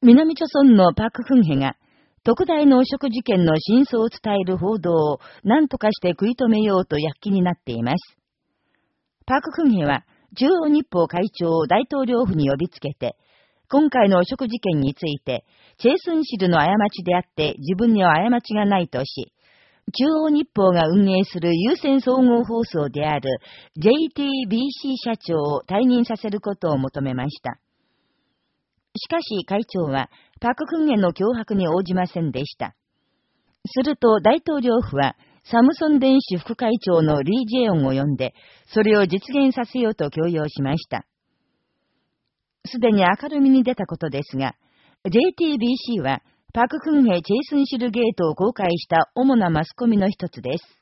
南朝村のパク・フンヘが、特大の汚職事件の真相を伝える報道を何とかして食い止めようと躍起になっています。パク・クンヘは、中央日報会長を大統領府に呼びつけて、今回の汚職事件について、チェイスンシルの過ちであって自分には過ちがないとし、中央日報が運営する優先総合放送である JTBC 社長を退任させることを求めました。しかし会長は、パククンへの脅迫に応じませんでした。すると大統領府は、サムソン電子副会長のリー・ジェヨンを呼んで、それを実現させようと強要しました。すでに明るみに出たことですが、JTBC は、パククンヘ・チェイスンシルゲートを公開した主なマスコミの一つです。